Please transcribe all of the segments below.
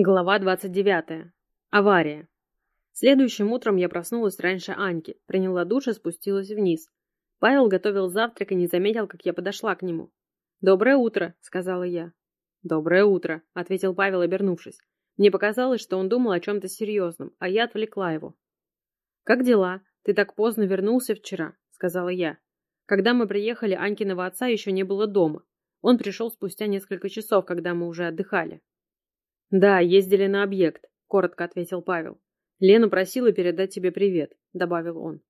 Глава 29. Авария. Следующим утром я проснулась раньше Аньки, приняла душ и спустилась вниз. Павел готовил завтрак и не заметил, как я подошла к нему. «Доброе утро», — сказала я. «Доброе утро», — ответил Павел, обернувшись. Мне показалось, что он думал о чем-то серьезном, а я отвлекла его. «Как дела? Ты так поздно вернулся вчера», — сказала я. Когда мы приехали, Анькиного отца еще не было дома. Он пришел спустя несколько часов, когда мы уже отдыхали. «Да, ездили на объект», — коротко ответил Павел. «Лена просила передать тебе привет», — добавил он.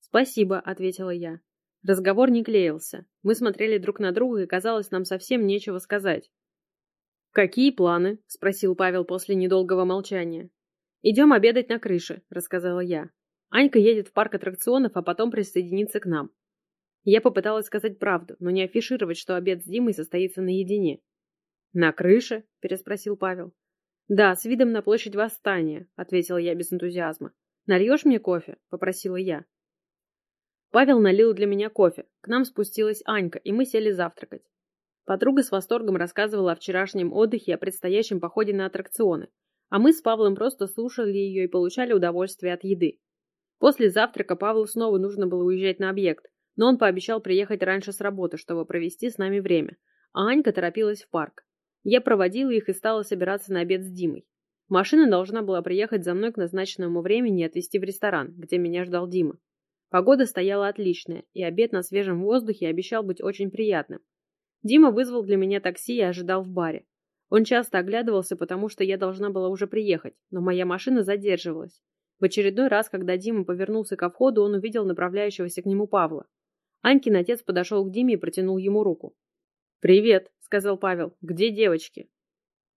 «Спасибо», — ответила я. Разговор не клеился. Мы смотрели друг на друга, и, казалось, нам совсем нечего сказать. «Какие планы?» — спросил Павел после недолгого молчания. «Идем обедать на крыше», — рассказала я. Анька едет в парк аттракционов, а потом присоединится к нам. Я попыталась сказать правду, но не афишировать, что обед с Димой состоится наедине. «На крыше?» – переспросил Павел. «Да, с видом на площадь Восстания», — ответила я без энтузиазма. «Нальешь мне кофе?» — попросила я. Павел налил для меня кофе. К нам спустилась Анька, и мы сели завтракать. Подруга с восторгом рассказывала о вчерашнем отдыхе и о предстоящем походе на аттракционы, а мы с Павлом просто слушали ее и получали удовольствие от еды. После завтрака Павлу снова нужно было уезжать на объект, но он пообещал приехать раньше с работы, чтобы провести с нами время, а Анька торопилась в парк. Я проводила их и стала собираться на обед с Димой. Машина должна была приехать за мной к назначенному времени и отвезти в ресторан, где меня ждал Дима. Погода стояла отличная, и обед на свежем воздухе обещал быть очень приятным. Дима вызвал для меня такси и ожидал в баре. Он часто оглядывался, потому что я должна была уже приехать, но моя машина задерживалась. В очередной раз, когда Дима повернулся ко входу, он увидел направляющегося к нему Павла. Анькин отец подошел к Диме и протянул ему руку. «Привет», — сказал Павел. «Где девочки?»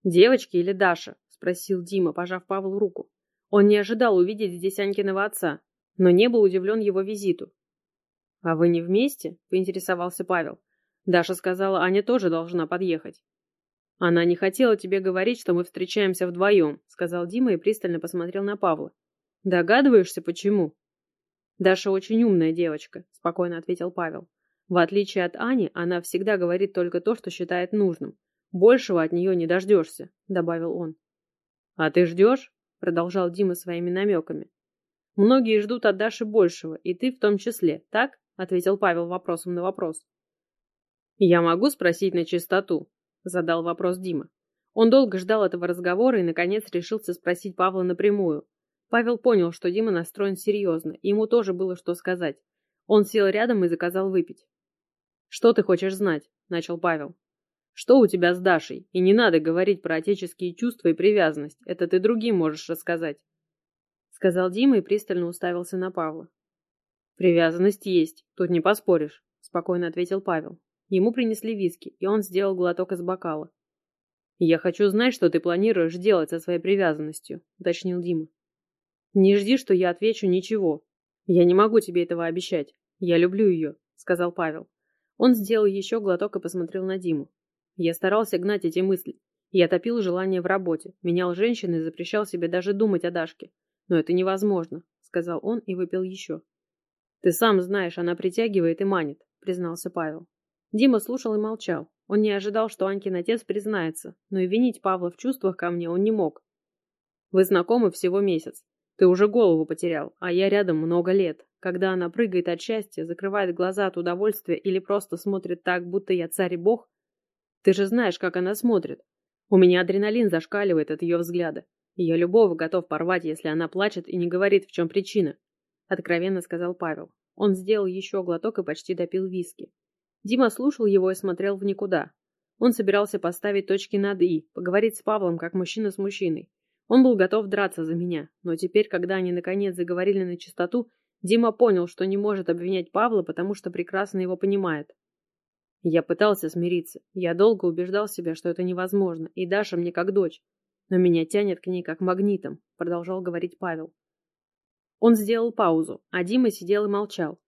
«Девочки или Даша?» — спросил Дима, пожав Павлу руку. Он не ожидал увидеть здесь Анькиного отца, но не был удивлен его визиту. «А вы не вместе?» — поинтересовался Павел. Даша сказала, Аня тоже должна подъехать. «Она не хотела тебе говорить, что мы встречаемся вдвоем», — сказал Дима и пристально посмотрел на Павла. «Догадываешься, почему?» «Даша очень умная девочка», — спокойно ответил Павел. В отличие от Ани, она всегда говорит только то, что считает нужным. Большего от нее не дождешься, добавил он. А ты ждешь? Продолжал Дима своими намеками. Многие ждут от Даши большего, и ты в том числе, так? Ответил Павел вопросом на вопрос. Я могу спросить на чистоту? Задал вопрос Дима. Он долго ждал этого разговора и, наконец, решился спросить Павла напрямую. Павел понял, что Дима настроен серьезно, и ему тоже было что сказать. Он сел рядом и заказал выпить. «Что ты хочешь знать?» – начал Павел. «Что у тебя с Дашей? И не надо говорить про отеческие чувства и привязанность. Это ты другим можешь рассказать», – сказал Дима и пристально уставился на Павла. «Привязанность есть, тут не поспоришь», – спокойно ответил Павел. Ему принесли виски, и он сделал глоток из бокала. «Я хочу знать, что ты планируешь делать со своей привязанностью», – уточнил Дима. «Не жди, что я отвечу ничего. Я не могу тебе этого обещать. Я люблю ее», – сказал Павел. Он сделал еще глоток и посмотрел на Диму. Я старался гнать эти мысли. Я топил желание в работе, менял женщин и запрещал себе даже думать о Дашке. Но это невозможно, сказал он и выпил еще. Ты сам знаешь, она притягивает и манит, признался Павел. Дима слушал и молчал. Он не ожидал, что Анькин отец признается, но и винить Павла в чувствах ко мне он не мог. Вы знакомы всего месяц. Ты уже голову потерял, а я рядом много лет. Когда она прыгает от счастья, закрывает глаза от удовольствия или просто смотрит так, будто я царь и бог. Ты же знаешь, как она смотрит. У меня адреналин зашкаливает от ее взгляда. И я любого готов порвать, если она плачет и не говорит, в чем причина. Откровенно сказал Павел. Он сделал еще глоток и почти допил виски. Дима слушал его и смотрел в никуда. Он собирался поставить точки над «и», поговорить с Павлом, как мужчина с мужчиной. Он был готов драться за меня, но теперь, когда они наконец заговорили на чистоту, Дима понял, что не может обвинять Павла, потому что прекрасно его понимает. Я пытался смириться. Я долго убеждал себя, что это невозможно, и Даша мне как дочь. Но меня тянет к ней как магнитом, продолжал говорить Павел. Он сделал паузу, а Дима сидел и молчал.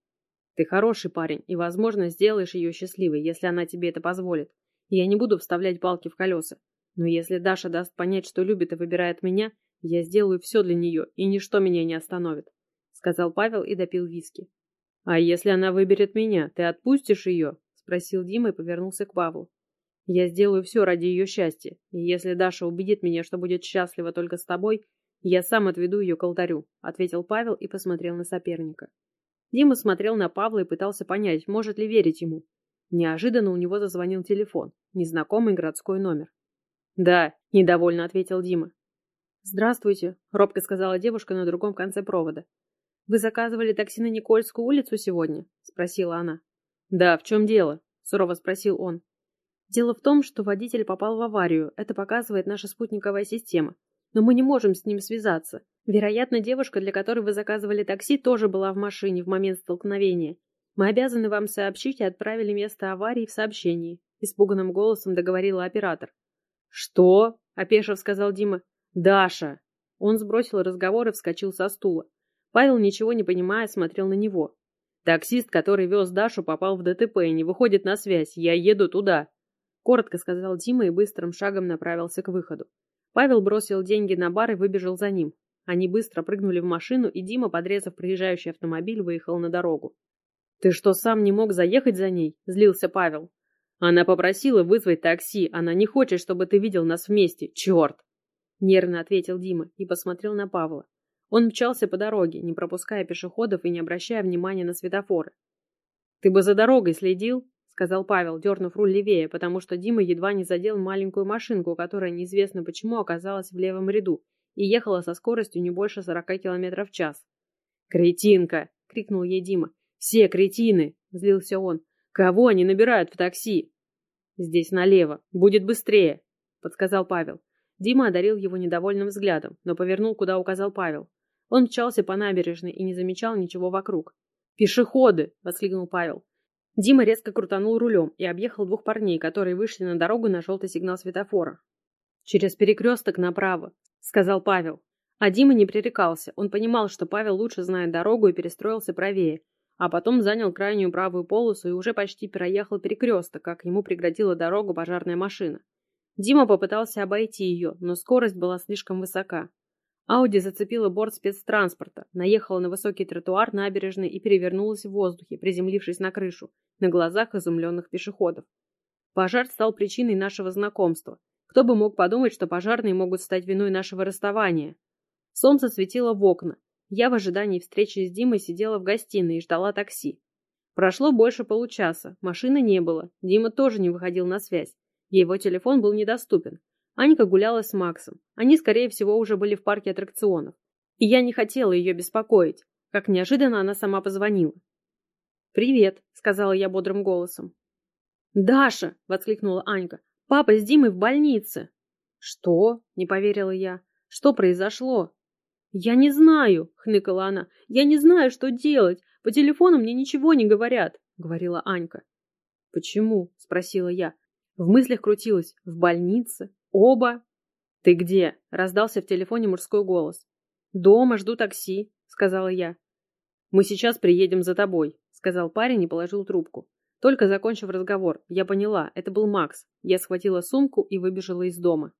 Ты хороший парень, и, возможно, сделаешь ее счастливой, если она тебе это позволит. Я не буду вставлять палки в колеса. Но если Даша даст понять, что любит и выбирает меня, я сделаю все для нее, и ничто меня не остановит», — сказал Павел и допил виски. «А если она выберет меня, ты отпустишь ее?» — спросил Дима и повернулся к Павлу. Я сделаю все ради ее счастья, и если Даша убедит меня, что будет счастлива только с тобой, я сам отведу ее к алтарю», — ответил Павел и посмотрел на соперника. Дима смотрел на Павла и пытался понять, может ли верить ему. Неожиданно у него зазвонил телефон, незнакомый городской номер. «Да», — недовольно ответил Дима. «Здравствуйте», — робко сказала девушка на другом конце провода. «Вы заказывали такси на Никольскую улицу сегодня?» — спросила она. «Да, в чем дело?» — сурово спросил он. «Дело в том, что водитель попал в аварию. Это показывает наша спутниковая система. Но мы не можем с ним связаться. Вероятно, девушка, для которой вы заказывали такси, тоже была в машине в момент столкновения. Мы обязаны вам сообщить и отправили место аварии в сообщении», — испуганным голосом договорила оператор. «Что?» — опешив сказал Дима. «Даша!» Он сбросил разговор и вскочил со стула. Павел, ничего не понимая, смотрел на него. «Таксист, который вез Дашу, попал в ДТП и не выходит на связь. Я еду туда!» Коротко сказал Дима и быстрым шагом направился к выходу. Павел бросил деньги на бар и выбежал за ним. Они быстро прыгнули в машину, и Дима, подрезав проезжающий автомобиль, выехал на дорогу. «Ты что, сам не мог заехать за ней?» – злился Павел. «Она попросила вызвать такси. Она не хочет, чтобы ты видел нас вместе. Черт!» Нервно ответил Дима и посмотрел на Павла. Он мчался по дороге, не пропуская пешеходов и не обращая внимания на светофоры. «Ты бы за дорогой следил?» — сказал Павел, дернув руль левее, потому что Дима едва не задел маленькую машинку, которая неизвестно почему оказалась в левом ряду и ехала со скоростью не больше сорока километров в час. «Кретинка!» — крикнул ей Дима. «Все кретины!» — злился он. «Кого они набирают в такси?» «Здесь налево. Будет быстрее!» — подсказал Павел. Дима одарил его недовольным взглядом, но повернул, куда указал Павел. Он мчался по набережной и не замечал ничего вокруг. «Пешеходы!» — воскликнул Павел. Дима резко крутанул рулем и объехал двух парней, которые вышли на дорогу на желтый сигнал светофора. «Через перекресток направо», — сказал Павел. А Дима не пререкался. Он понимал, что Павел лучше знает дорогу и перестроился правее, а потом занял крайнюю правую полосу и уже почти проехал перекресток, как ему преградила дорогу пожарная машина. Дима попытался обойти ее, но скорость была слишком высока. Ауди зацепила борт спецтранспорта, наехала на высокий тротуар набережной и перевернулась в воздухе, приземлившись на крышу, на глазах изумленных пешеходов. Пожар стал причиной нашего знакомства. Кто бы мог подумать, что пожарные могут стать виной нашего расставания? Солнце светило в окна. Я в ожидании встречи с Димой сидела в гостиной и ждала такси. Прошло больше получаса, машины не было, Дима тоже не выходил на связь. Его телефон был недоступен. Анька гуляла с Максом. Они, скорее всего, уже были в парке аттракционов. И я не хотела ее беспокоить. Как неожиданно она сама позвонила. «Привет», — сказала я бодрым голосом. «Даша!» — воскликнула Анька. «Папа с Димой в больнице!» «Что?» — не поверила я. «Что произошло?» «Я не знаю!» — хныкала она. «Я не знаю, что делать. По телефону мне ничего не говорят», — говорила Анька. «Почему?» — спросила я. В мыслях крутилось «в больнице», «оба». «Ты где?» — раздался в телефоне мужской голос. «Дома, жду такси», — сказала я. «Мы сейчас приедем за тобой», — сказал парень и положил трубку. Только закончив разговор, я поняла, это был Макс. Я схватила сумку и выбежала из дома.